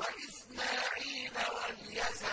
وَإِسْمَاعِيلَ وَالْيَسَعَ